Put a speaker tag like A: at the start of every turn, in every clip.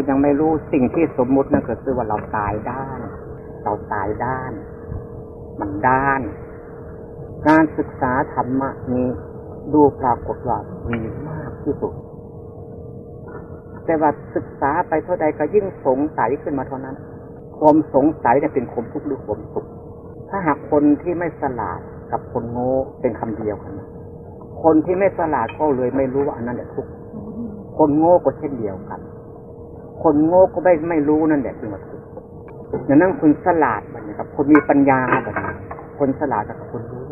A: ายังไม่รู้สิ่งที่สมมุตินั่นก็คือว่าเราตายด้าน เราตายด้าน มันด้าน การศึกษาธรรมะนี้ดูปรากฏว่ามีมากที่สุด แต่ว่าศึกษาไปเท่าใดก็ยิ่งสงสัยขึ้นมาเท่านั้น ความสงสัยเนี่ยเป็นความทุกข์หรือความสุข ถ้าหากคนที่ไม่สลาดกับคนโง่เป็นคำเดียวกัน คนที่ไม่สลาดก็เลยไม่รู้ว่าอันนั้นแหละทุกข์ คนโง่ก็เช่นเดียวกัน คนโง่ก็ไม่ไม่รู้นั่นแหละคือว่าทุกข์ดังนั้นคนสลาดแบบนี้ครับ คนมีปัญญาแบบนี้คนสลาดกับคนรู้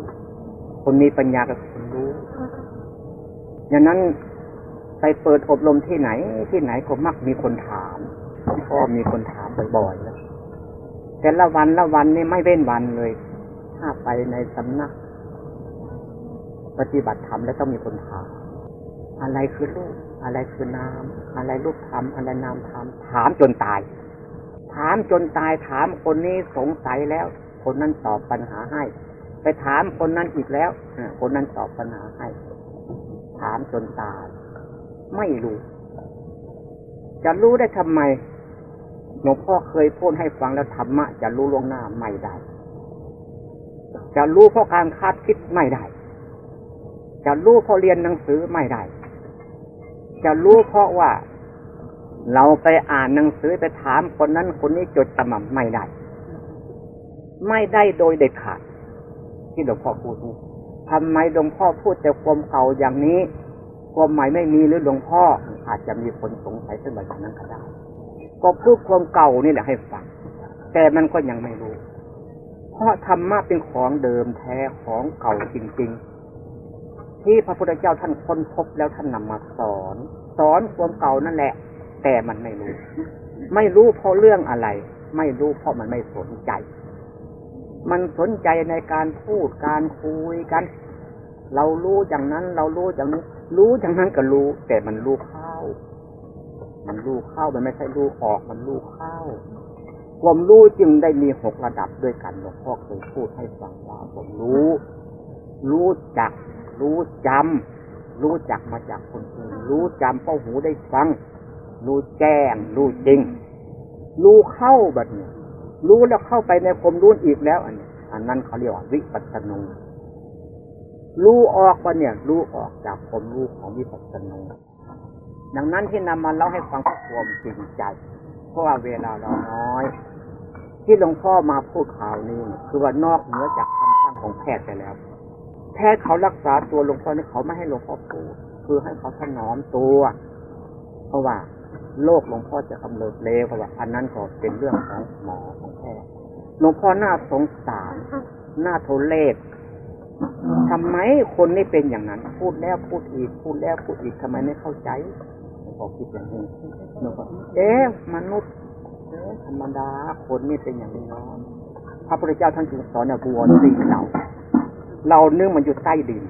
A: คนมีปัญญากับคนรู้ดังนั้นไปเปิดอบรมที่ไหน ที่ไหนก็มักมีคนถามก็มีคนถามบ่อยๆแล้วแต่ละวันละวันนี่ไม่เว้นวันเลย ถ้าไปในสำนัก ปฏิบัติธรรมแล้วต้องมีคนถาม อะไรคือรูป อะไรคือนาม อะไรรูปธรรมอะไรนามธรรมถามจนตาย ถามจนตายถามคนนี้สงสัยแล้ว คนนั้นตอบปัญหาให้ ไปถามคนนั้นอีกแล้วคนนั้นตอบปัญหาให้ ถามจนตาย ไม่รู้ จะรู้ได้ทำไมหลวงพ่อเคยพูดให้ฟังแล้วธรรมะจะรู้ล่วงหน้าไม่ได้ จะรู้เพราะการคาดคิดไม่ได้ จะรู้เพราะเรียนหนังสือไม่ได้ จะรู้เพราะว่า เราไปอ่านหนังสือไปถามคนนั้นคนนี้จดจำไม่ได้ ไม่ได้โดยเด็ดขาด ที่หลวงพ่อพูดนี้ทำไมหลวงพ่อพูดแต่ความเก่าอย่างนี้ความใหม่ไม่มีหรือหลวงพ่อ อาจจะมีคนสงสัยขึ้นมาอย่างนั้นก็ได้ก็พูดความเก่านี่แหละให้ฟัง แต่มันก็ยังไม่รู้ เพราะธรรมะเป็นของเดิมแท้ของเก่าจริง ๆ ที่พระพุทธเจ้าท่านค้นพบแล้วท่านนำมาสอน สอนความเก่านั่นแหละ แต่มันไม่รู้ ไม่รู้เพราะเรื่องอะไร ไม่รู้เพราะมันไม่สนใจ มันสนใจในการพูดการคุยกัน เรารู้อย่างนั้น เรารู้อย่างนี้ รู้อย่างนั้นก็รู้ แต่มันรู้เข้า มันรู้เข้ามันไม่ใช่รู้ออกมันรู้เข้าความรู้จึงได้มีหกระดับด้วยกันหลวงพ่อเคยพูดให้ฟังว่าผมรู้ รู้จัก รู้จำรู้จักมาจากคนอื่นรู้จำเพราะหูได้ฟัง รู้แจ้ง รู้จริง รู้เข้าแบบนี้รู้แล้วเข้าไปในความรู้อีกแล้วอันนี้อันนั้นเขาเรียกว่าวิปัสสนูรู้ออกปะเนี่ย รู้ออกจากความรู้ของวิปัสสนูดังนั้นที่นำมาเล่าให้ฟังความจริงใจ เพราะว่าเวลาเราน้อย ที่หลวงพ่อมาพูดข่าวนี้ คือว่านอกเหนือจากคำสั่งของแพทย์ไปแล้ว แพทย์เขารักษาตัวหลวงพ่อนี่เขาไม่ให้หลวงพ่อพูดคือให้เขาถนอมตัว เพราะว่าโรคหลวงพ่อจะกำเริบเลวเพราะว่าอันนั้นก็เป็นเรื่องของหมอของแพทย์หลวงพ่อหน้าสงสารหน้าโทเลศทำไมคนนี่เป็นอย่างนั้น พูดแล้วพูดอีก พูดแล้วพูดอีกทำไมไม่เข้าใจหลวงพ่อคิดอย่างนี้หลวงพ่อเอ๊ะมนุษย์เอ๊ะธรรมดาคนนี่เป็นอย่างนี้น้องพระพุทธเจ้าท่านจึงสอนอย่างบัวสีเรา เราเนื่องมันอยู่ใต้ดิน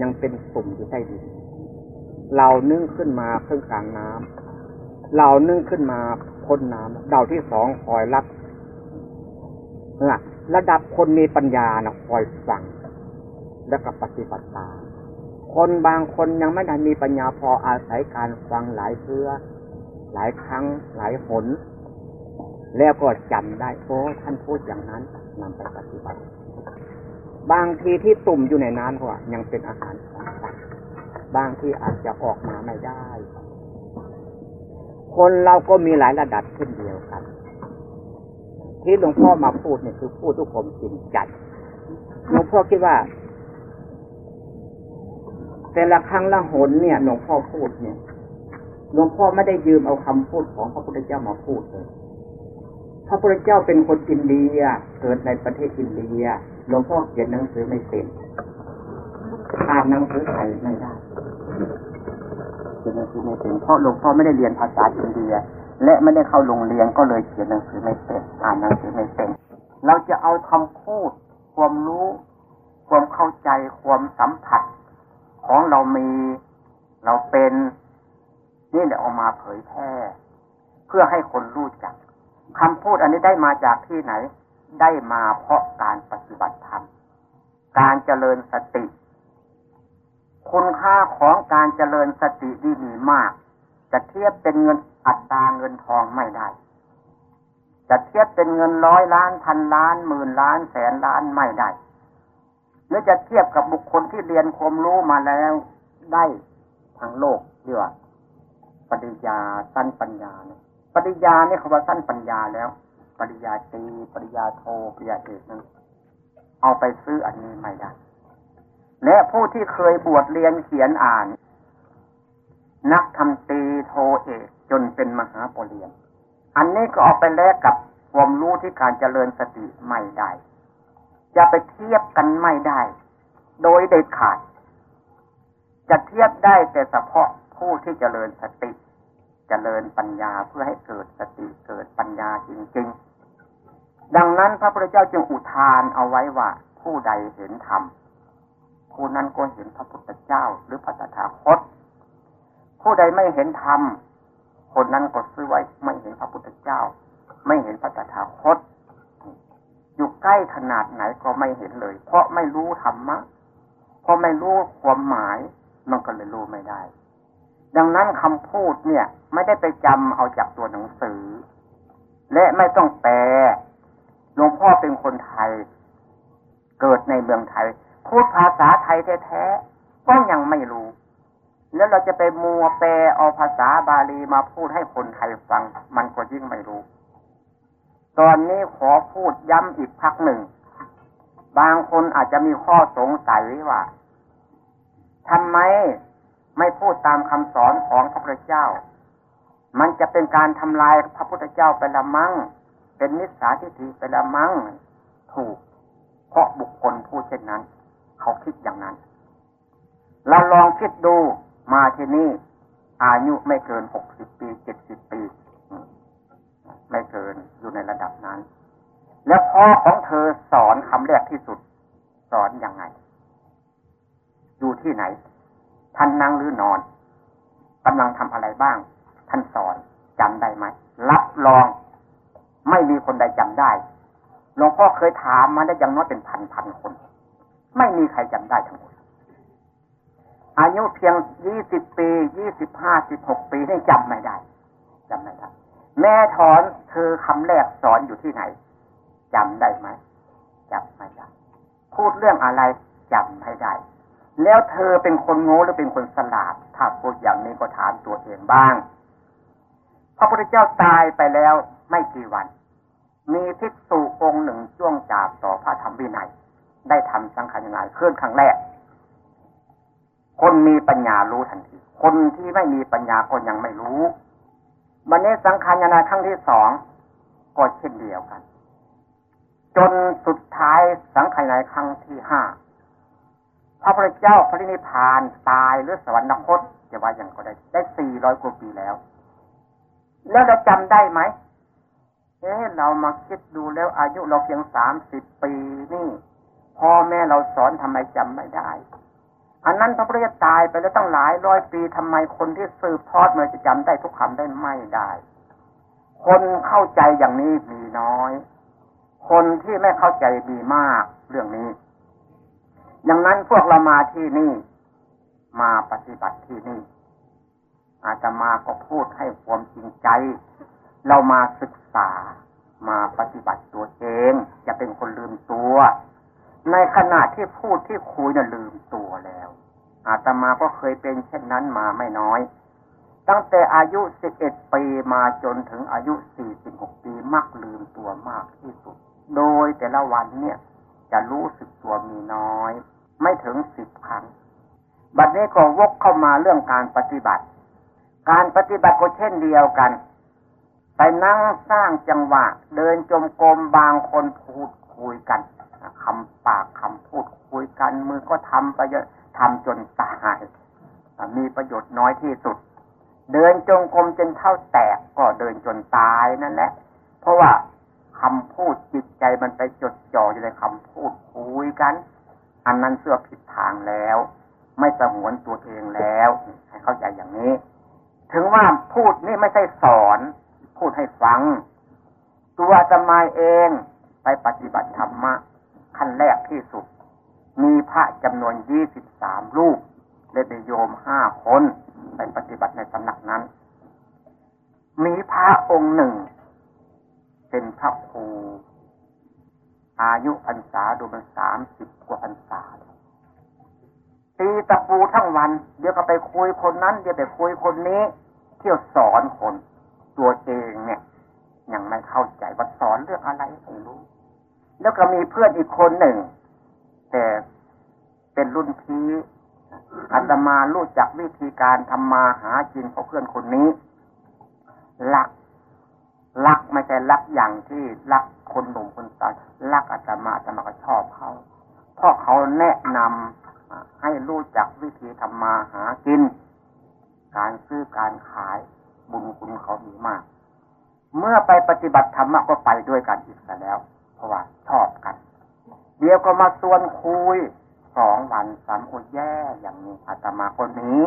A: ยังเป็นสุ่มอยู่ใต้ดิน เรานึ่งขึ้นมาเครื่องกลางน้ำเรานึ่งขึ้นมาพ้นน้ำดาวที่สองคอยรับนะระดับคนมีปัญญานะคอยฟังแล้วก็ปฏิบัติตามคนบางคนยังไม่ได้มีปัญญาพออาศัยการฟังหลายเพื่อ หลายครั้งหลายหน แล้วก็จำได้โอ้ท่านพูดอย่างนั้นนำไปปฏิบัติ บางทีที่ตุ่มอยู่ในน้ำก็ยังเป็นอาหารของสัตว์บางที่อาจจะออกมาไม่ได้ คนเราก็มีหลายระดับเช่นเดียวกัน ที่หลวงพ่อมาพูดเนี่ยคือพูดทุกคนจริงใจหลวงพ่อคิดว่า แต่ละครั้งละหนเนี่ยหลวงพ่อพูดเนี่ยหลวงพ่อไม่ได้ยืมเอาคำพูดของพระพุทธเจ้ามาพูดเลยพระพุทธเจ้าเป็นคนอินเดีย เกิดในประเทศอินเดีย หลวงพ่อเขียนหนังสือไม่เป็นอ่านหนังสือไทยไม่ได้เขียนหนังสือไม่เป็นเพราะหลวงพ่อไม่ได้เรียนภาษาอินเดีย และไม่ได้เข้าโรงเรียนก็เลยเขียนหนังสือไม่เป็นอ่านหนังสือไม่เป็น เราจะเอาคำพูด ความรู้ ความเข้าใจความสัมผัส ของเรามีเราเป็นนี่แหละเอามาเผยแพร่ เพื่อให้คนรู้จักคำพูดอันนี้ได้มาจากที่ไหน ได้มาเพราะการปฏิบัติธรรม การเจริญสติ คุณค่าของการเจริญสติที่มีมาก จะเทียบเป็นเงินอัตราเงินทองไม่ได้ จะเทียบเป็นเงินร้อยล้านพันล้านหมื่นล้านแสนล้านไม่ได้หรือจะเทียบกับบุคคลที่เรียนความรู้มาแล้วได้ทางโลกเรียกว่าปริญญาสั้นปัญญาเนี่ยปริญญาเนี่ยคำว่าสั้นปัญญาแล้ว ปริญญาตีปริญญาโทปริญญาเอกนั้นเอาไปซื้ออันนี้ไม่ได้ และผู้ที่เคยบวชเรียนเขียนอ่าน นักทำตีโทเอกจนเป็นมหาปรริญญาอันนี้ก็เอาไปแลกกับความรู้ที่การเจริญสติไม่ได้จะไปเทียบกันไม่ได้ โดยเด็ดขาด จะเทียบได้แต่เฉพาะผู้ที่เจริญสติ เจริญปัญญาเพื่อให้เกิดสติเกิดปัญญาจริงๆ ดังนั้นพระพุทธเจ้าจึงอุทานเอาไว้ว่า ผู้ใดเห็นธรรมผู้นั้นก็เห็นพระพุทธเจ้าหรือพระตถาคต ผู้ใดไม่เห็นธรรมคนนั้นก็ซื้อไว้ไม่เห็นพระพุทธเจ้า ไม่เห็นพระตถาคต อยู่ใกล้ขนาดไหนก็ไม่เห็นเลย เพราะไม่รู้ธรรมะเพราะไม่รู้ความหมายมันก็เลยรู้ไม่ได้ ดังนั้นคำพูดเนี่ย ไม่ได้ไปจำเอาจากตัวหนังสือ และไม่ต้องแปล หลวงพ่อเป็นคนไทย เกิดในเมืองไทย พูดภาษาไทยแท้ๆก็ยังไม่รู้ แล้วเราจะไปมัวแปลเอาภาษาบาลีมาพูดให้คนไทยฟัง มันก็ยิ่งไม่รู้ ตอนนี้ขอพูดย้ำอีกพักหนึ่ง บางคนอาจจะมีข้อสงสัยว่าทำไมไม่พูดตามคำสอนของพระพุทธเจ้า มันจะเป็นการทำลายพระพุทธเจ้าไปละมั่ง เป็นนิสาทิฏฐิไปละมั่งถูก เพราะบุคคลพูดเช่นนั้น เขาคิดอย่างนั้น เราลองคิดดูมาที่นี่ อายุไม่เกินหกสิบปีเจ็ดสิบปี ไม่เกินอยู่ในระดับนั้น แล้วพ่อของเธอสอนคำแรกที่สุด สอนอยังไง อยู่ที่ไหน ท่านนั่งหรือนอนกำลังทำอะไรบ้าง ท่านสอนจำได้ไหมรับรอง คนใดจำได้หลวงพ่อเคยถามมาได้ยังน้อยเป็นพันพันคน ไม่มีใครจำได้ทั้งหมดอายุเพียงยี่สิบปียี่สิบห้าสิบหกปีนี่จำไม่ได้จำไม่ได้แม่ถอนเธอคำแรกสอนอยู่ที่ไหนจำได้ไหมจำไม่ได้พูดเรื่องอะไรจำไม่ได้ แล้วเธอเป็นคนโง่หรือเป็นคนสลาด ถ้าพูดอย่างนี้ก็ถามตัวเองบ้างพระพุทธเจ้าตายไปแล้วไม่กี่วัน มีภิกษุองค์หนึ่งจ้วงจาบต่อพระธรรมวินัย ได้ทำสังขารนายเคลื่อนครั้งแรก คนมีปัญญารู้ทันที คนที่ไม่มีปัญญาก็ยังไม่รู้วันนี้สังขารนาครั้งที่สองก็เช่นเดียวกัน จนสุดท้ายสังขารนาครั้งที่ห้าพระพุทธเจ้าพระนิพพานตายหรือสวรรคตจะว่าอย่างก็ได้ ได้สี่ร้อยกว่าปีแล้ว แล้วเราจำได้ไหม เอ๊ะเรามาคิดดูแล้วอายุเราเพียงสามสิบปีนี่พ่อแม่เราสอนทำไมจำไม่ได้ อันนั้นพระพุทธเจ้าตายไปแล้วตั้งหลายร้อยปีทำไมคนที่สืบทอดมาจะจำได้ทุกคำได้ไม่ได้ คนเข้าใจอย่างนี้มีน้อย คนที่ไม่เข้าใจมีมากเรื่องนี้ดังนั้นพวกเรามาที่นี่ มาปฏิบัติที่นี่ อาจจะมาก็พูดให้ความจริงใจ เรามาศึกษามาปฏิบัติตัวเองจะเป็นคนลืมตัว ในขณะที่พูดที่คุยน่ะลืมตัวแล้ว อาตมาก็เคยเป็นเช่นนั้นมาไม่น้อย ตั้งแต่อายุสิบเอ็ดปีมาจนถึงอายุสี่สิบหกปีมักลืมตัวมากที่สุด โดยแต่ละวันเนี่ยจะรู้สึกตัวมีน้อย ไม่ถึงสิบครั้ง บัดนี้ก็วกเข้ามาเรื่องการปฏิบัติ การปฏิบัติก็เช่นเดียวกัน ไปนั่งสร้างจังหวะ เดินจมกรมบางคนพูดคุยกันคำปากคำพูดคุยกัน มือก็ทำไปเยอะทำจนตาย มีประโยชน์น้อยที่สุด เดินจงกรมจนเท่าแตกก็เดินจนตายนั่นแหละ เพราะว่าคำพูดจิตใจมันไปจดจ่ออยู่ในคำพูดคุยกัน อันนั้นเสื่อผิดทางแล้ว ไม่สงวนตัวเองแล้ว ให้เข้าใจอย่างนี้ ถึงว่าพูดนี่ไม่ใช่สอน พูดให้ฟัง ตัวจะมาเองไปปฏิบัติธรรมะขั้นแรกที่สุด มีพระจำนวนยี่สิบสามรูปและเดโยมห้าคนไปปฏิบัติในสำนักนั้น มีพระองค์หนึ่ง เป็นพระครูอายุพรรษาดูมันสามสิบกว่าพรรษาตีตะปูทั้งวัน เดี๋ยวก็ไปคุยคนนั้น เดี๋ยวไปคุยคนนี้ เที่ยวสอนคน ตัวเองเนี่ย ยังไม่เข้าใจว่าสอนเรื่องอะไรไม่รู้ แล้วก็มีเพื่อนอีกคนหนึ่ง แต่เป็นรุ่นพี่อาตมารู้จักวิธีการทำมาหากินของเพื่อนคนนี้รักรักไม่ใช่รักอย่างที่รักคนหนุ่มคนสาวรักอาตมาอาตมาก็ชอบเขาเพราะเขาแนะนำให้รู้จักวิธีทำมาหากิน การซื้อการขาย บุญคุณเขามีมาก เมื่อไปปฏิบัติธรรมก็ไปด้วยกันอีกแล้ว เพราะว่าชอบกัน เดี๋ยวก็มาส่วนคุยสองวันสามคนแย่อย่างนี้อาตมาคนนี้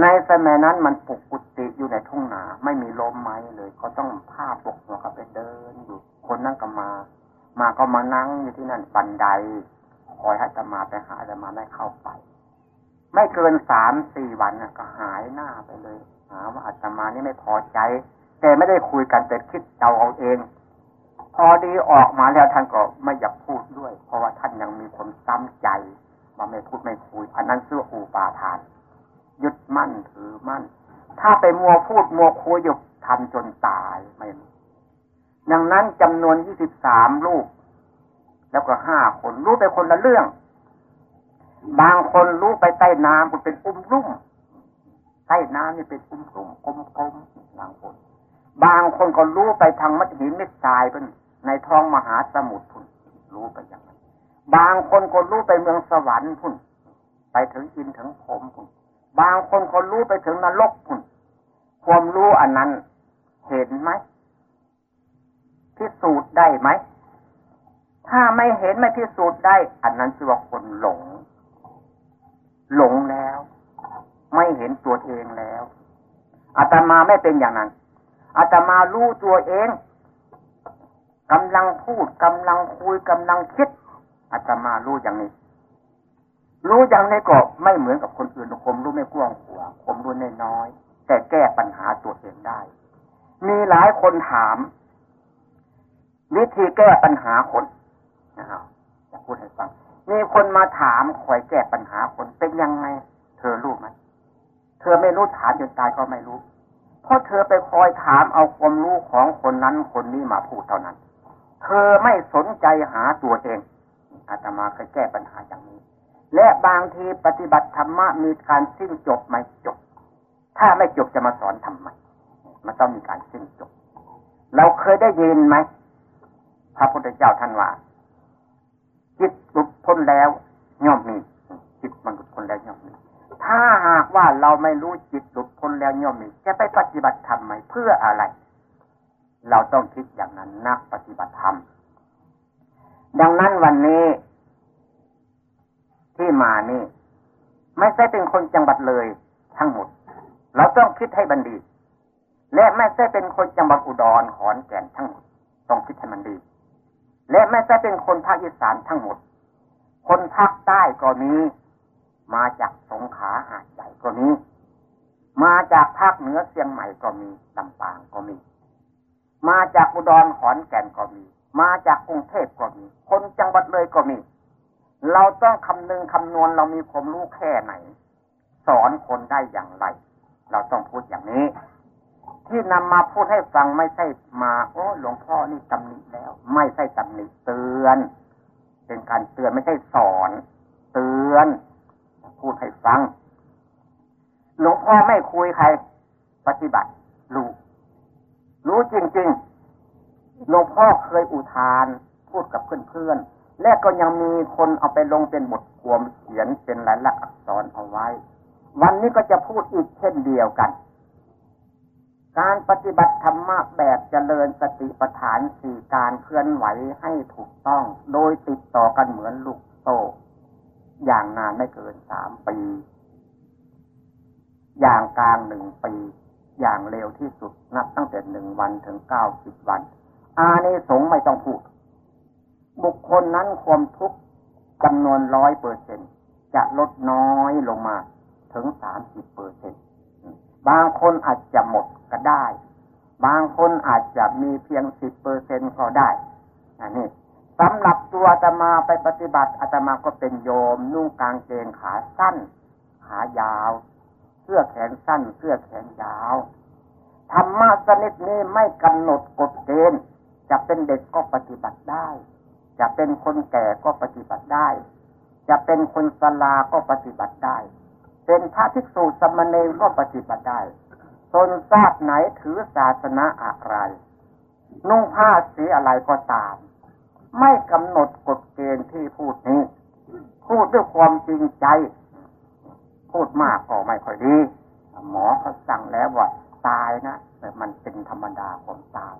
A: ในสมัยนั้นมันปลุกกุฏิอยู่ในทุ่งนา ไม่มีลมไม้เลยก็ต้องผ้าปกหัวก็ไปเดินอยู่ คนนั่งก็มา มาก็มานั่งอยู่ที่นั่นบันไดคอยให้อาตมาไปหาอาตมาได้เข้าไป ไม่เกินสามสี่วันก็หายหน้าไปเลย หาว่าอาตมานี่ไม่พอใจ แต่ไม่ได้คุยกันแต่คิดเดาเอาเอง พอดีออกมาแล้วท่านก็ไม่อยากพูดด้วย เพราะว่าท่านยังมีความซ้ำใจว่าไม่พูดไม่คุย อันนั้นเสื้ออูปาทาน ยึดมั่นถือมั่น ถ้าไปมัวพูดมัวคุยอยู่ทำจนตายไม่ดังนั้นจำนวนยี่สิบสามลูก แล้วก็ห้าคนรู้ไปคนละเรื่อง บางคนรู้ไปใต้น้ำมันเป็นอุ้มรุ่ม ใต้น้ำนี่เป็นอุ้มรุ่มกลมๆบางคน บางคนก็รู้ไปทางมัดหินเม็ดทรายเป็นในท้องมหาสมุทรพุ่น รู้ไปอย่างนั้น บางคนก็รู้ไปเมืองสวรรค์พุ่น ไปถึงอินถึงพรมพุ่น บางคนก็รู้ไปถึงนรกพุ่น ความรู้อันนั้นเห็นไหมพิสูจน์ได้ไหม ถ้าไม่เห็นไม่พิสูจน์ได้ อันนั้นคือว่าคนหลง หลงแล้ว ไม่เห็นตัวเองแล้วอาตมาไม่เป็นอย่างนั้นอาตมารู้ตัวเองกำลังพูดกำลังคุยกำลังคิดอาตมารู้อย่างนี้ รู้อย่างนี้ก็ไม่เหมือนกับคนอื่นผมรู้ไม่กว้างขวางผมรู้น้อย แต่แก้ปัญหาตัวเองได้ มีหลายคนถาม วิธีแก้ปัญหาคนนะครับจะพูดให้ฟัง มีคนมาถามคอยแก้ปัญหาคนเป็นยังไง เธอรู้ไหม เธอไม่รู้ถามจนตายก็ไม่รู้ เพราะเธอไปคอยถามเอาความรู้ของคนนั้นคนนี้มาพูดเท่านั้น เธอไม่สนใจหาตัวเองอาตมาเคยแก้ปัญหาอย่างนี้ และบางทีปฏิบัติธรรมะมีการสิ้นจบไหมจบ ถ้าไม่จบจะมาสอนทำไมมันต้องมีการสิ้นจบ เราเคยได้ยินไหมพระพุทธเจ้าท่านว่าจิตหลุดพ้นแล้วย่อมมีจิตมันหลุดพ้นแล้วย่อมมี ถ้าหากว่าเราไม่รู้จิตหลุดพ้นแล้วย่อมมีจะไปปฏิบัติธรรมไหมเพื่ออะไร เราต้องคิดอย่างนั้นนักปฏิบัติธรรม ดังนั้นวันนี้ ที่มานี่ ไม่ใช่เป็นคนจังหวัดเลยทั้งหมด เราต้องคิดให้บันดี และไม่ใช่เป็นคนจังหวัดอุดรขอนแก่นทั้งหมด ต้องคิดให้มันดี และไม่ใช่เป็นคนภาคอีสานทั้งหมด คนภาคใต้ก็มีมาจาก งขาหาดใหญ่ก็มี มาจากภาคเหนือเชียงใหม่ก็มีลำปางก็มี มาจากอุดรขอนแก่นก็มี มาจากกรุงเทพก็มี คนจังหวัดเลยก็มี เราต้องคำนึงคำนวณเรามีความรู้แค่ไหน สอนคนได้อย่างไร เราต้องพูดอย่างนี้ ที่นำมาพูดให้ฟังไม่ใช่มา โอ้หลวงพ่อนี่ตำหนิแล้ว ไม่ใช่ตำหนิเตือน เป็นการเตือนไม่ใช่สอน เตือน พูดให้ฟัง หลวงพ่อไม่คุยใคร ปฏิบัติ รู้ รู้จริง ๆ หลวงพ่อเคยอุทานพูดกับเพื่อนๆ และก็ยังมีคนเอาไปลงเป็นบทความเขียนเป็นลายลักษณ์อักษรเอาไว้ วันนี้ก็จะพูดอีกเช่นเดียวกัน การปฏิบัติธรรมะแบบเจริญสติปัฏฐานสี่การเคลื่อนไหวให้ถูกต้อง โดยติดต่อกันเหมือนลูก อย่างนานไม่เกินสามปี อย่างกลางหนึ่งปี อย่างเร็วที่สุดนับตั้งแต่หนึ่งวันถึงเก้าสิบวัน อานิสงส์ไม่ต้องพูด บุคคลนั้นความทุกข์จำนวนร้อยเปอร์เซ็นจะลดน้อยลงมาถึงสามสิบเปอร์เซ็นบางคนอาจจะหมดก็ได้ บางคนอาจจะมีเพียงสิบเปอร์เซ็นก็ได้อันนี้ สำหรับตัวอาตมาไปปฏิบัติอาตมาก็เป็นโยม นุ่งกางเกงขาสั้น ขายาว เสื้อแขนสั้น เสื้อแขนยาวธรรมะสนิทนี้ไม่กำหนดกฎเกณฑ์จะเป็นเด็กก็ปฏิบัติได้ จะเป็นคนแก่ก็ปฏิบัติได้ จะเป็นคนสลาก็ปฏิบัติได้ เป็นพระภิกษุสมณีก็ปฏิบัติได้ตนทราบไหนถือศาสนาอะไร นุ่งผ้าสีอะไรก็ตาม ไม่กำหนดกฎเกณฑ์ที่พูดนี้ พูดด้วยความจริงใจ พูดมากก็ไม่ค่อยดี หมอเขาสั่งแล้วว่าตายนะแต่มันเป็นธรรมดาของตาย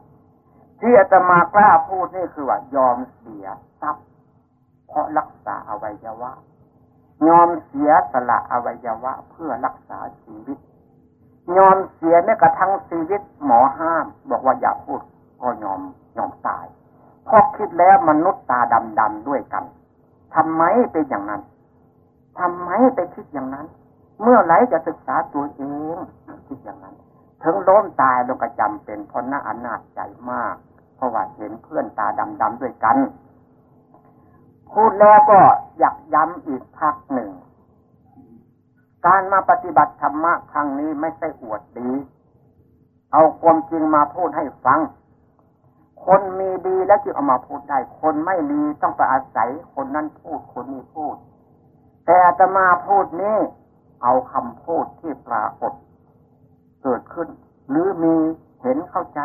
A: ที่อาตมากล้าพูดนี่คือว่ายอมเสียทรัพย์ เพราะรักษาอวัยวะยอมเสียสละอวัยวะเพื่อรักษาชีวิตยอมเสียแม้กระทั่งชีวิตหมอห้าม บอกว่าอย่าพูดก็ยอมยอมตาย พราะคิดแล้วมนุษย์ตาดำๆด้วยกันทำไมเป็นอย่างนั้นทำไมไปคิดอย่างนั้น เมื่อไหร่จะศึกษาตัวเองคิดอย่างนั้น ถึงล้มตายลงกระจำเป็นเพราะน่าอนาจใจมาก เพราะว่าเห็นเพื่อนตาดำๆด้วยกัน พูดแล้วก็อยากย้ำอีกพักหนึ่ง การมาปฏิบัติธรรมะครั้งนี้ไม่ใช่อวดดี เอาความจริงมาพูดให้ฟัง คนมีดีแล้วจึงเอามาพูดได้ คนไม่ดีต้องไปอาศัย คนนั้นพูดคนนี้พูด แต่จะมาพูดนี้ เอาคำพูดที่ปรากฏเกิดขึ้น หรือมีเห็นเข้าใจ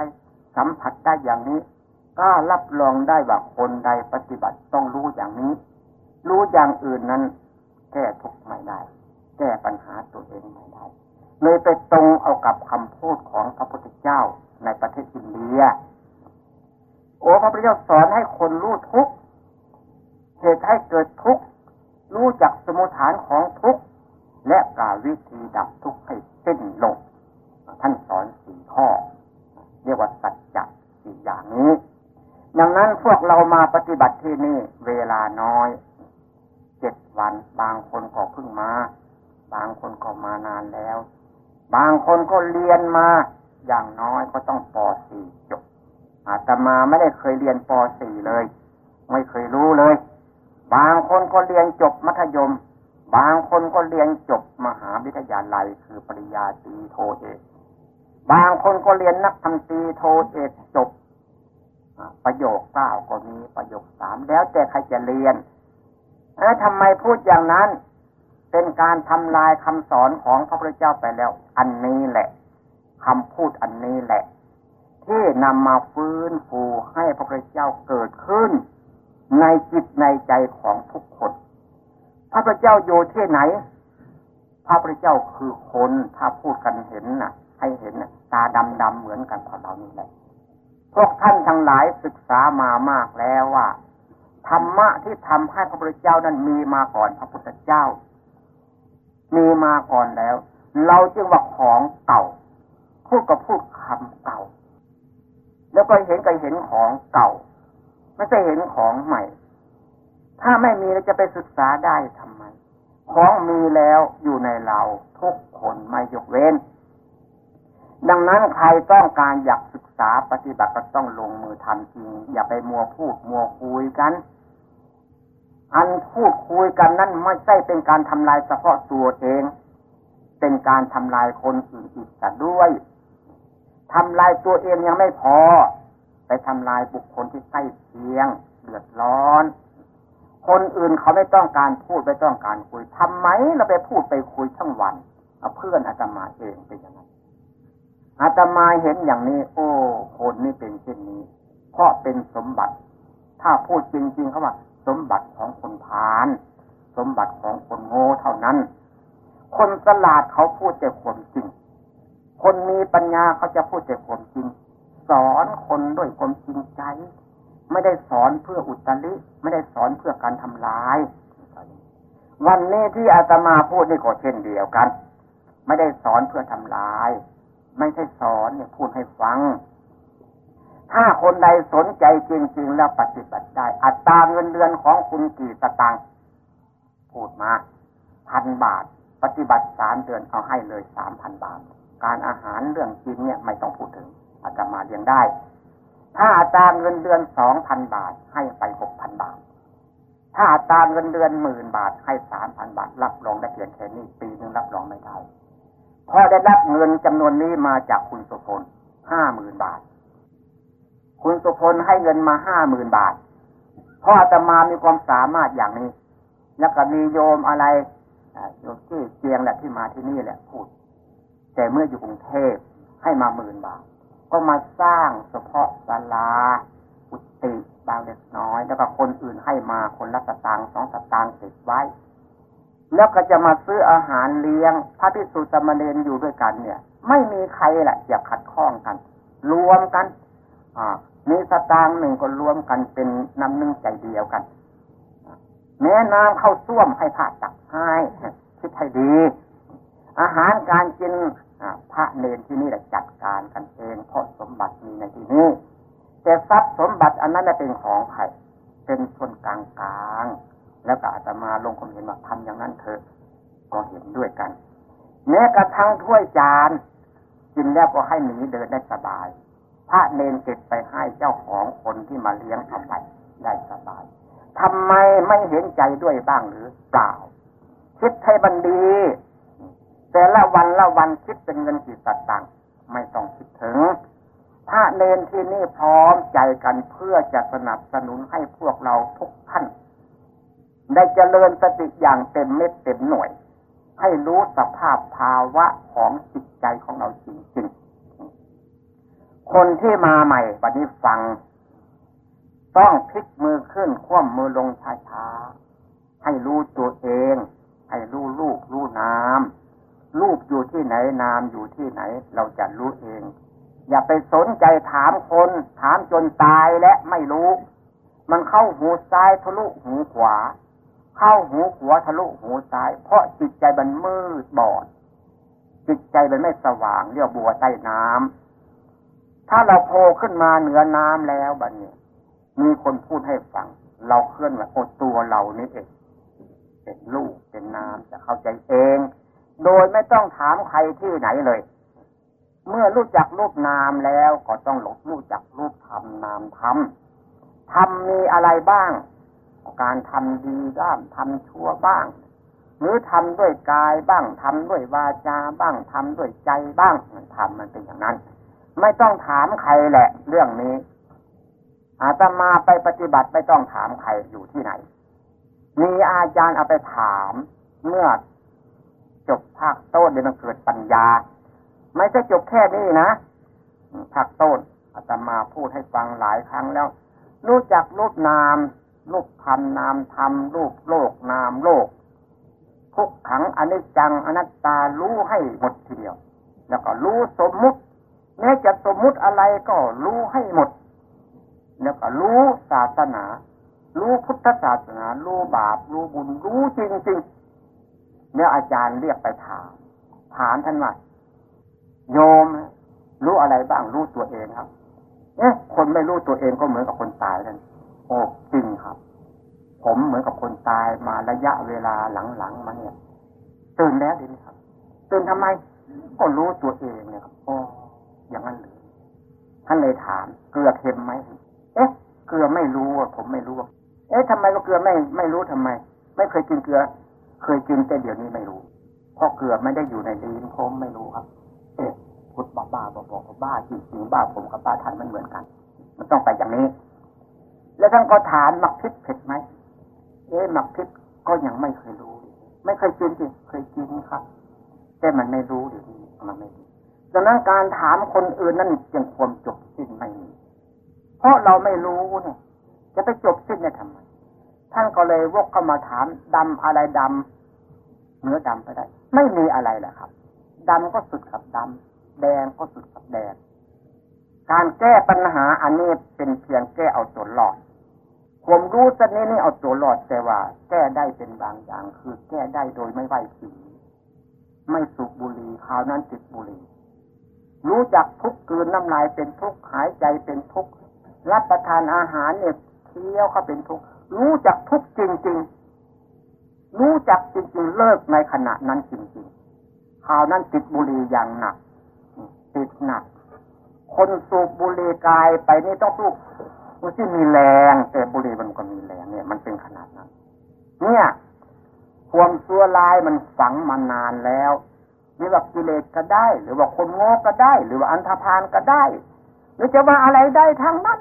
A: สัมผัสได้อย่างนี้ ก็รับรองได้ว่าคนใดปฏิบัติต้องรู้อย่างนี้ รู้อย่างอื่นนั้น แก้ทุกข์ไม่ได้ แก้ปัญหาตัวเองไม่ได้เลยไปตรงเอากับคำพูดของพระพุทธเจ้าในประเทศอินเดีย โอ้พระพุทธเจ้าสอนให้คนรู้ทุกเหตุให้เกิดทุกรู้จักสมุฐานของทุกและกาวิธีดับทุกข์ให้สิ้นลง ท่านสอนสี่ข้อ เรียกว่าสัจจะสี่อย่างนี้ ดังนั้นพวกเรามาปฏิบัติที่นี่เวลาน้อยเจ็ดวัน บางคนก็เพิ่งมา บางคนก็มานานแล้ว บางคนก็เรียนมาอย่างน้อยก็ต้องป .4 จบ อาตมาไม่ได้เคยเรียนป .4 เลย ไม่เคยรู้เลย บางคนก็เรียนจบมัธยม บางคนก็เรียนจบมหาวิทยาลัยคือปริญญาตรีโทเอก บางคนก็เรียนนักทำตีโทเอกจบประโยคเก้าก็มีประโยคสามแล้วแต่ใครจะเรียนแล้วทำไมพูดอย่างนั้น เป็นการทำลายคำสอนของพระพุทธเจ้าไปแล้ว อันนี้แหละคำพูดอันนี้แหละ ที่นำมาฟื้นฟูให้พระพุทธเจ้าเกิดขึ้น ในจิตในใจของทุกคน พระพุทธเจ้าอยู่ที่ไหน พระพุทธเจ้าคือคนถ้าพูดกันเห็นน่ะ ให้เห็นตาดำดำเหมือนกันของเรานี่แหละพวกท่านทั้งหลายศึกษามามากแล้วว่าธรรมะที่ทำให้พระพุทธเจ้านั้นมีมาก่อนพระพุทธเจ้า มีมาก่อนแล้ว เราจึงว่าของเก่าพูดก็พูดคำเก่า แล้วก็เห็นก็เห็นของเก่า ไม่ใช่เห็นของใหม่ ถ้าไม่มีเราจะไปศึกษาได้ทำไม ของมีแล้วอยู่ในเราทุกคนไม่ยกเว้น ดังนั้นใครต้องการอยากศึกษาปฏิบัติก็ต้องลงมือทำจริง อย่าไปมัวพูดมัวคุยกันอันพูดคุยกันนั้นไม่ใช่เป็นการทำลายเฉพาะตัวเอง เป็นการทำลายคนอื่นอีกแต่ด้วย ทำลายตัวเองยังไม่พอ ไปทำลายบุคคลที่ใกล้เคียง เดือดร้อน คนอื่นเขาไม่ต้องการพูดไม่ต้องการคุยทำไมเราไปพูดไปคุยทั้งวันเพื่อนอาจจะมาเองเป็นอย่างนั้นอาตมาเห็นอย่างนี้ โอ้ คนนี้เป็นเช่นนี้ เพราะเป็นสมบัติ ถ้าพูดจริงๆเขาว่า สมบัติของคนพาลสมบัติของคนโง่เท่านั้น คนสลาดเขาพูดแต่ความจริง คนมีปัญญาเขาจะพูดแต่ความจริง สอนคนด้วยความจริงใจ ไม่ได้สอนเพื่ออุตริ ไม่ได้สอนเพื่อการทำลาย วันนี้ที่อาตมาพูดนี่ก็เช่นเดียวกัน ไม่ได้สอนเพื่อทำลาย ไม่ใช่สอนเนี่ยพูดให้ฟัง ถ้าคนใดสนใจจริง ๆ แล้วปฏิบัติได้ อัตราเงินเดือนของคุณกี่สตังค์พูดมาพันบาท ปฏิบัติสามเดือนเอาให้เลยสามพันบาท การอาหารเรื่องกินเนี่ยไม่ต้องพูดถึงอาตมาเลี้ยงได้ ถ้าอาจารย์เงินเดือนสองพันบาทให้ไปหกพันบาท ถ้าอาจารย์เงินเดือนหมื่นบาทให้สามพันบาท รับรองได้เพียงแค่นี้ปีนึงรับรองไม่ได้พอได้รับเงินจำนวนนี้มาจากคุณสุพลห้าหมื่นบาท คุณสุพลให้เงินมาห้าหมื่นบาทพ่อจะมามีความสามารถอย่างนี้ แล้วก็มีโยมอะไรโยมที่เจียงแหละที่มาที่นี่แหละพูด แต่เมื่ออยู่กรุงเทพให้มาหมื่นบาท ก็มาสร้างเฉพาะศาลาอุติบางเล็กน้อย แล้วก็คนอื่นให้มาคนละสตางค์สองสตางค์ติดไว้ แล้วก็จะมาซื้ออาหารเลี้ยง พระพิสุสมเณรอยู่ด้วยกันเนี่ย ไม่มีใครแหละอยาขัดข้องกัน รวมกัน อ่ามีสตางค์หนึ่งก็รวมกันเป็นน้ำหนึ่งใจเดียวกัน แม้น้ำเข้าส้วมให้พระตักให้คิดให้ดี อาหารการกินพระเนรที่นี่แหละจัดการกันเองเพราะสมบัติมีในที่นี้แต่ทรัพย์สมบัติอันนั้นเป็นของใครเป็นชนกลางกลางแล้วก็อาตมาลงความเห็นว่าทำอย่างนั้นเถอะก็เห็นด้วยกันแม้กระทั่งถ้วยจานกินแล้วก็ให้หนีเดินได้สบาย พระเนนเก็บไปให้เจ้าของคนที่มาเลี้ยงเอาไปได้สบายทำไมไม่เห็นใจด้วยบ้างหรือเปล่าคิดให้บันดี แต่ละวันละวันคิดเป็นเงินกี่สตางค์ไม่ต้องคิดถึงพระเนนที่นี่พร้อมใจกันเพื่อจะสนับสนุนให้พวกเราทุกท่าน ได้เจริญสติอย่างเต็มเม็ดเต็มหน่วย ให้รู้สภาพภาวะของจิตใจของเราจริงๆ คนที่มาใหม่วันนี้ฟัง ต้องพลิกมือขึ้นคว่ำมือลงช้าๆให้รู้ตัวเอง ให้รู้ลูกรู้น้ำ ลูกอยู่ที่ไหนน้ำอยู่ที่ไหน เราจะรู้เอง อย่าไปสนใจถามคน ถามจนตายและไม่รู้ มันเข้าหูซ้ายทะลุหูขวา เข้าหูขวาทะลุหูซ้าย เพราะจิตใจมันมืดบอด จิตใจมันไม่สว่างเรียกบัวใต้น้ำถ้าเราโผล่ขึ้นมาเหนือน้ำแล้วบัดนี้มีคนพูดให้ฟัง เราเคลื่อนไหวตัวเรานี่เองเป็นลูกเป็นน้ำจะเข้าใจเอง โดยไม่ต้องถามใครที่ไหนเลย เมื่อรู้จักรูปนามแล้วก็ต้องหลบรู้จักรูปธรรมนามธรรมทำมีอะไรบ้าง การทำดีบ้างทำชั่วบ้าง หรือทำด้วยกายบ้างทำด้วยวาจาบ้างทำด้วยใจบ้างมันทำมันเป็นอย่างนั้น ไม่ต้องถามใครแหละ เรื่องนี้ อาตมาไปปฏิบัติไม่ต้องถามใครอยู่ที่ไหน มีอาจารย์เอาไปถามเมื่อ จบภาคต้นเดี๋ยวมันเกิดปัญญา ไม่ใช่จบแค่นี้นะภาคต้นอาตมาพูดให้ฟังหลายครั้งแล้ว รู้จักรูปนามรูปธรรมนามธรรมรูปโลกนามโลกทุกขังอนิจจังอนัตตารู้ให้หมดทีเดียว แล้วก็รู้สมมุติแม้จะสมมุติอะไรก็รู้ให้หมด แล้วก็รู้ศาสนา รู้พุทธศาสนา รู้บาป รู้บุญ รู้จริงๆ เนี่ยอาจารย์เรียกไปถาม ถามท่านว่าโยม รู้อะไรบ้างรู้ตัวเองครับ เอ๊ะ คนไม่รู้ตัวเองก็เหมือนกับคนตายนั่นโอ้จริงครับ ผมเหมือนกับคนตายมาระยะเวลาหลังๆมาเนี่ยตื่นแล้วดีไหมครับตื่นทำไม ก็รู้ตัวเองเนี่ยครับโอ้อย่างนั้นเลยท่านเลยถาม เกลือเค็มไหมเอ๊ะ เกลือไม่รู้ผมไม่รู้เอ๊ะทำไมก็เกลือไม่ไม่รู้ทำไม ไม่เคยกินเกลือ เคยกินแต่เดี๋ยวนี้ไม่รู้เพราะเกลือไม่ได้อยู่ในลิ้นผมไม่รู้ครับ เอ๊ะพุทธบ้าบ้าบอกบ้าจริงจริงบ้าผมกับบ้าท่านมันเหมือนกัน มันต้องไปอย่างนี้ แล้วท่านก็ถามหมักพริกเผ็ดไหมเอ๊ะหมักพริกก็ยังไม่เคยรู้ ไม่เคยกินจริงเคยกินครับ แต่มันไม่รู้เดี๋ยวนี้มันไม่รู้ดังนั้นการถามคนอื่นนั่นยังความจบสิ้นไม่มีเพราะเราไม่รู้เนี่ยจะไปจบสิ้นเนี่ยทำไมท่านก็เลยวกเข้ามาถามดำอะไรดำ เนื้อดำไปได้ ไม่มีอะไรแหละครับดำก็สุดกับดำแดงก็สุดกับแดง การแก้ปัญหาอันนี้เป็นเพียงแก้เอาตัวหลอดผมรู้สักนี้นี่เอาตัวหลอดแต่ว่า แก้ได้เป็นบางอย่าง คือแก้ได้โดยไม่ไหวสีไม่สูบบุหรี่คราวนั้นติดบุหรี่รู้จักทุกคืนน้ำลายเป็นทุกหายใจเป็นทุกรับประทานอาหารเนี่ยเคี้ยวเขาเป็นทุกรู้จักทุกจริงๆ รู้จักจริงๆเลิกในขณะนั้นจริงๆข่าวนั้นติดบุหรี่อย่างหนัก ติดหนัก คนสูบบุหรี่กายไปนี่ต้องสูบมันที่มีแรงแต่บุหรี่มันก็มีแรงเนี่ย มันเป็นขนาดนั้น เนี่ยความซัวลายมันฝังมานานแล้วนี่ว่ากิเลสก็ได้ หรือว่าคนโง่ก็ได้ หรือว่าอันธพาลก็ได้ หรือจะว่าอะไรได้ทั้งนั้น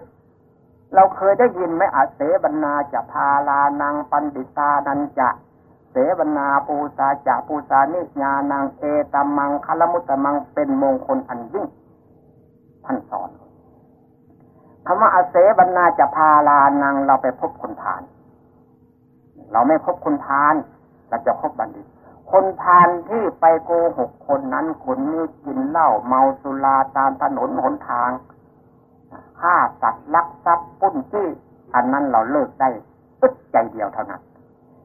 A: เราเคยได้ยินไหมอาเสบนาจะพาลานังปันติตานันจะ เสวนาปูซาจะปูซานิญานังเอตมังคลมุตตมังเป็นมงคลอันยิ่งท่านสอนคำว่าอาเสบนาจะพาลานังเราไปพบคนทาน เราไม่พบคนทาน เราจะพบบัณฑิต คนทานที่ไปโกหกคนนั้นคนนี้กินเหล้าเมาสุราตามถนนหนทางฆ่าสัตว์ลักทรัพย์ปุ้นจี้อันนั้นเราเลิกได้ปึ๊บใจเดียวเท่านั้น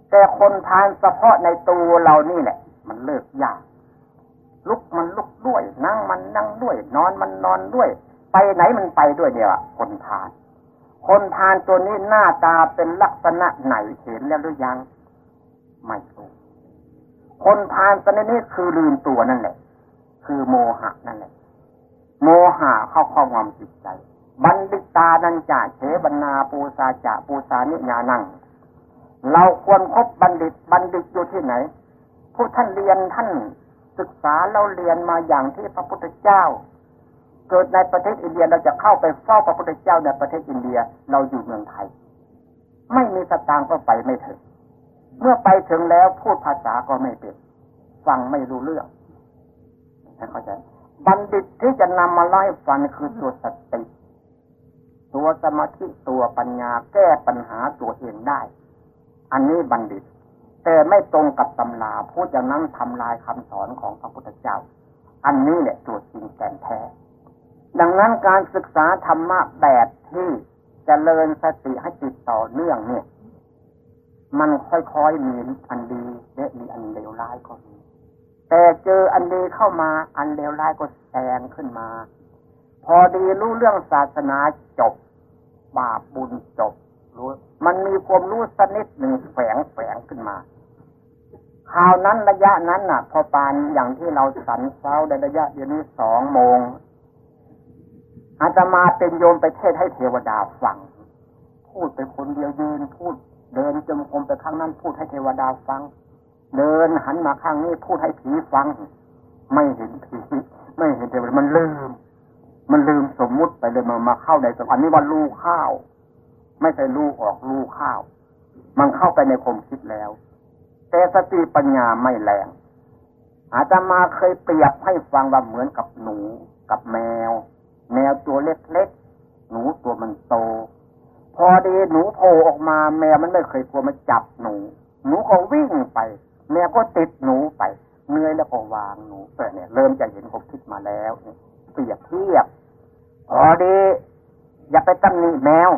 A: แต่คนทานเฉพาะในตัวเรานี่แหละ มันเลิกยากลุกมันลุกด้วย นั่งมันนั่งด้วย นอนมันนอนด้วย ไปไหนมันไปด้วยเดียคนทาน คนทานตัวนี้หน้าตาเป็นลักษณะไหนเห็นแล้วหรือยัง ไม่รู้คนทานตัวนี้คือลืมตัวนั่นแหละ คือโมหะนั่นแหละ โมหะเข้าครอบงจิตใจ บัณฑิตานันจ่าเฉบนาปูซาจ่าปูซานิญานั่ง เราควรครบบัณฑิตบัณฑิตอยู่ที่ไหน ผู้ท่านเรียนท่านศึกษาเราเรียนมาอย่างที่พระพุทธเจ้า เกิดในประเทศอินเดียเราจะเข้าไปเฝ้าพระพุทธเจ้าในประเทศอินเดียเราอยู่เมืองไทย ไม่มีสตางค์ก็ไปไม่ถึงเมื่อไปถึงแล้วพูดภาษาก็ไม่เป็นฟังไม่รู้เรื่องเข้าใจบัณฑิตที่จะนำมาไล่ฟันคือตัวสติ ตัวสมาธิตัวปัญญาแก้ปัญหาตัวเองได้ อันนี้บัณฑิต แต่ไม่ตรงกับตำราพูดอย่างนั้นทำลายคำสอนของพระพุทธเจ้า อันนี้แหละตัวจริงแก่นแท้ ดังนั้นการศึกษาธรรมะแบบที่จเจริญสติให้ติดต่อเนื่องเนี่ย มันค่อยๆมีอันดีและมีอันเลวร้ายก็มีแต่เจออันดีเข้ามาอันเลวร้ายก็แซงขึ้นมา พอดีรู้เรื่องศาสนาจบบาปบุญจบ รู้ มันมีความรู้สนิดหนึ่งแฝงแฝงขึ้นมาคราวนั้นระยะนั้นน่ะ พอปานอย่างที่เราสันเซ้าในระยะเดียวนี้สองโมงอาตมาเป็นโยมไปเทศให้เทวดาฟัง พูดไปคนเดียวยืน พูดเดินจมกรมไปข้างนั้น พูดให้เทวดาฟัง เดินหันมาข้างนี้พูดให้ผีฟัง ไม่เห็นผีไม่เห็นเทวดามันลืม มันลืมสมมุติไปเลยมามาเข้าในสวรรค์นี้ว่าลูข้าว ไม่ใช่ลูกออกลูกข้าว มันเข้าไปในความคิดแล้ว แต่สติปัญญาไม่แรง อาตมาเคยเปรียบให้ฟังว่าเหมือนกับหนูกับแมว แมวตัวเล็กๆหนูตัวมันโต พอดีหนูโผล่ออกมา แมวมันไม่เคยกลัวมาจับหนู หนูก็วิ่งไป แมวก็ติดหนูไปเนื่อยแล้วก็วางหนูแต่เนี่ย เริ่มจะเห็นความคิดมาแล้วเปรียบเทียบพอดีอย่าไปตำหนิแมว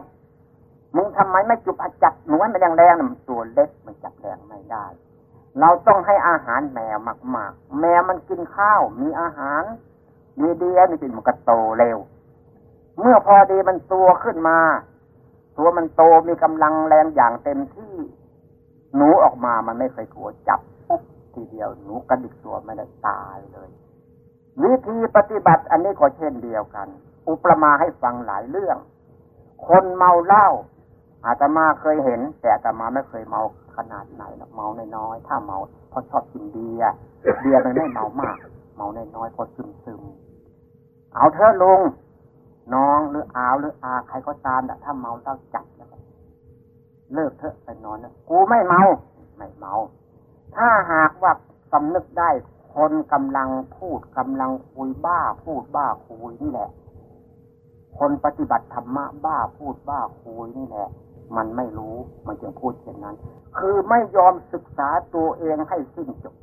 A: มึงทำไมไม่จุบอจับหนูมันยังแรงๆมันตัวเล็กมันจับแรงไม่ได้ เราต้องให้อาหารแมวมาก ๆ แมวมันกินข้าว มีอาหาร มีเดียมีกินมันก็โตเร็ว เมื่อพอดีมันตัวขึ้นมา ตัวมันโตมีกำลังแรงอย่างเต็มที่ หนูออกมามันไม่เคยกลัวจับปุ๊บทีเดียวหนูกระดิกตัวไม่ได้ตายเลยวิธีปฏิบัติอันนี้ก็เช่นเดียวกัน อุปมาให้ฟังหลายเรื่อง คนเมาเหล้า อาตมาเคยเห็น แต่อาตมาไม่เคยเมาขนาดไหนนะเมาน้อยๆถ้าเมาเพราะชอบกินเบียร์เบียร์มันไม่เมามาก เมาน้อยๆพอซึมซึมเอาเถอะลุงน้องหรืออาวหรืออาใครก็ตามแต่ถ้าเมาต้องจับแล้วเลิกเถอะไปนอนนะกูไม่เมาไม่เมา ถ้าหากว่าสำนึกได้คนกำลังพูดกำลังคุยบ้าพูดบ้าคุยนี่แหละ คนปฏิบัติธรรมะบ้าพูดบ้าคุยนี่แหละ มันไม่รู้มันจึงพูดเช่นนั้น คือไม่ยอมศึกษาตัวเองให้สิ้นจบ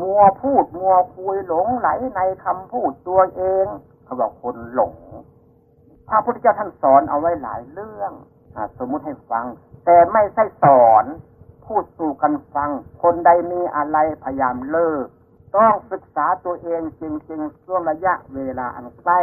A: มัวพูดมัวคุยหลงไหลในคำพูดตัวเองเขาบอกคนหลงพระพุทธเจ้าท่านสอนเอาไว้หลายเรื่องอสมมุติให้ฟัง แต่ไม่ใช่สอน พูดสู่กันฟัง คนใดมีอะไรพยายามเลิก ต้องศึกษาตัวเองจริงๆช่วงระยะเวลาอันใกล้